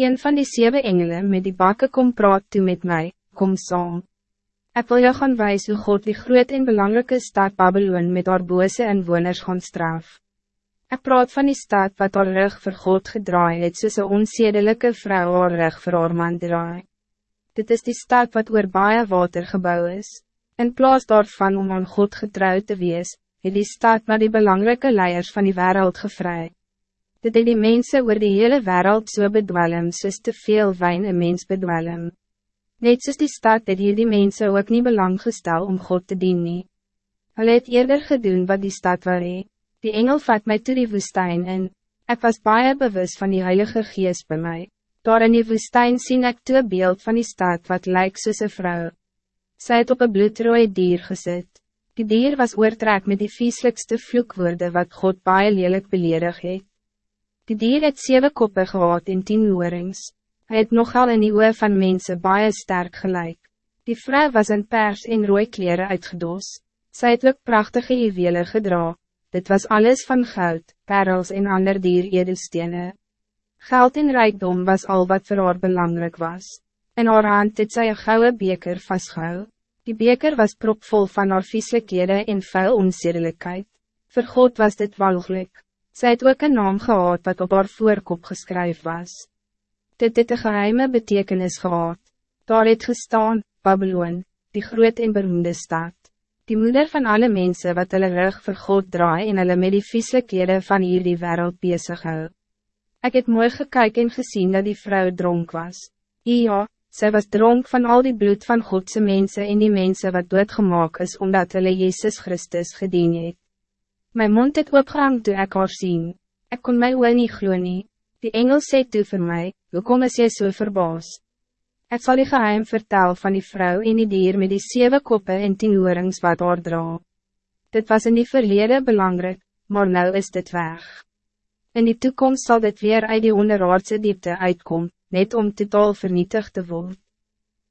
Een van die zeven engelen met die bakken kom praat toe met mij, kom saam. Ik wil jou gaan wijs hoe God die groot en belangrijke stad Babylon met haar bose inwoners gaan straf. Ik praat van die stad wat haar rug vir God gedraai het soos een onzedelijke vrouw haar rug vir haar man draai. Dit is die stad wat oor baie water gebouw is. In plaats daarvan om aan God getrouw te wees, het die stad maar die belangrijke leiers van die wereld gevrijd. Dit het die mensen oor die hele wereld so bedwellem soos te veel wijn een mens bedwellem. Net soos die stad het hier die mense ook niet belang gestel om God te dienen. nie. Hulle het eerder gedoen wat die stad wil hee. Die engel vat mij toe die woestijn in. Ik was baie bewust van die Heilige Geest bij mij. Daar in die woestijn sien ik toe beeld van die stad wat lijkt soos een vrou. Sy het op een bloedrooie dier gezet. Die dier was oortrek met die vieslikste vloekwoorde wat God baie lelijk beledig het. Die dier het zeven koppen gehad in tien oorings. Hij het nogal in die oor van mensen baie sterk gelijk. Die vrouw was in pers en rooi kleren uitgedoos. Sy het ook prachtige juwelen gedra. Dit was alles van goud, perels en ander dier edelstene. Geld en rijkdom was al wat voor haar belangrijk was. In haar hand het sy een gouden beker vastgehou. Die beker was propvol van haar vieslikhede en vuil onzedelijkheid. Voor God was dit walgelijk. Sy het ook een naam gehad wat op haar voorkop geskryf was dit het een geheime betekenis gehad. Daar het gestaan, Babylon, die groot en beroemde stad. Die moeder van alle mensen wat hulle rug vir God draai en hulle met die vieslikhede van hier die wereld bezig hou. Ek het mooi gekyk en gezien dat die vrouw dronk was. Ja, zij was dronk van al die bloed van Godse mensen en die mensen wat doodgemaak is omdat hulle Jezus Christus gedien het. My mond het opgehang toe ek haar sien. Ek kon my oor nie glo nie. Die engel sê toe vir my, hoekom is jy so verbaas? Ik zal die geheim vertel van die vrouw en die dier met die zeven koppen en tien oorings wat haar dra. Dit was in die verlede belangrijk, maar nu is dit weg. In die toekomst zal dit weer uit die onderaardse diepte uitkom, net om totaal vernietigd te worden.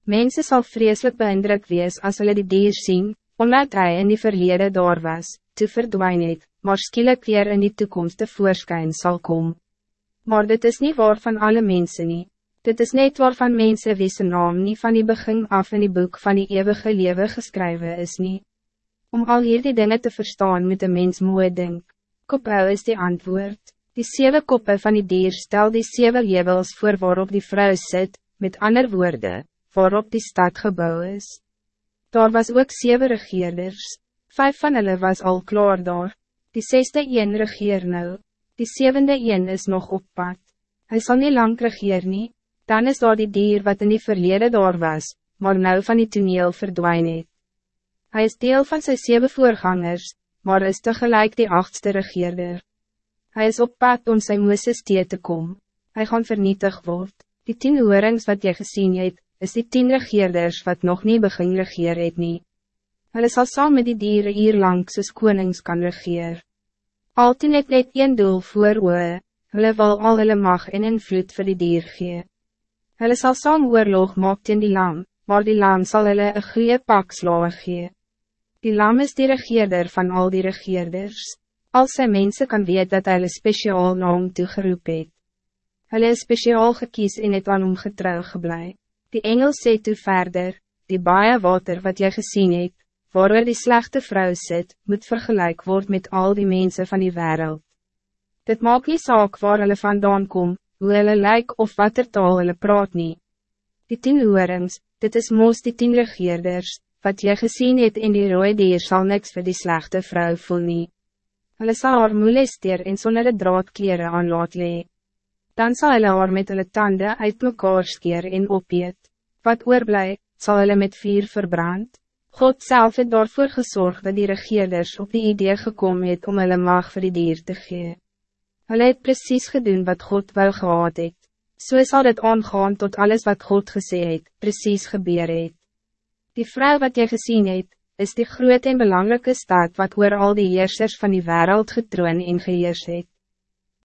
Mensen zal vreselijk beïndruk wees als hulle die dier zien, omdat hij in die verlede daar was, te verdwijnen het, maar skielik weer in die toekomst te voorschijn zal komen. Maar dit is niet waar van alle mensen niet. Dit is niet waar van mensen wie zijn naam niet van die begin af in die boek van die eeuwige leven geschreven is niet. Om al hier die dingen te verstaan met de mens mooi denk. Koppel is die antwoord. Die zeven koppen van die dier stel die zeven jebels voor waarop die vrouw zit, met andere woorden, waarop die stad gebouwd is. Daar was ook zeven regeerders. Vijf van hulle was al klaar daar. Die zesde een regeer nou. Die zevende een is nog op pad. Hij zal niet lang regeer nie, dan is daar die dier wat in die verlede daar was, maar nou van die toneel verdwijn het. Hij is deel van zijn zeven voorgangers, maar is tegelijk die achtste regeerder. Hij is op pad om zijn moeses te komen. Hij gaan vernietig word. Die tien oorings wat je gezien het, is die tien regeerders wat nog niet begin regeer het nie. Hulle sal saam met die dieren hier lang soos konings kan regeer. Altien het net een doel voor oe, hulle wil al hulle mag en invloed vir die dier gee. Hulle sal saam oorlog maak teen die lam, maar die lam zal hulle een goeie pak slawe gee. Die lam is die regeerder van al die regeerders. Al sy mense kan weet dat hulle speciaal na hom toegeroep het. Hulle is speciaal gekies en het aan hom getrouw geblei. Die engel sê toe verder, die baie water wat jy gezien het, waar die slechte vrouw zit, moet vergelijk worden met al die mensen van die wereld. Dit maakt niet saak waar hulle vandaan kom, hoe hulle lyk of wat er taal hulle praat nie. Die tien oorings, dit is moos die tien regeerders, wat jy gezien het in die rode dier sal niks voor die slechte vrouw voel nie. Hulle sal haar molesteer en sonder de draadkleren aan laat lee. Dan zal hulle haar met hulle tanden uit mekaar skeer en opeet. Wat oorblij, zal hulle met vier verbrand. God zelf het daarvoor gezorgd dat die regeerders op die idee gekomen het om hulle mag vir die dier te gee. Hulle het precies gedaan wat God wel gehad het. So sal dit aangaan tot alles wat God gesê het, precies gebeur het. Die vrouw wat jy gezien het, is die groot en belangrijke staat wat oor al die heersers van die wereld getroon en geheers het.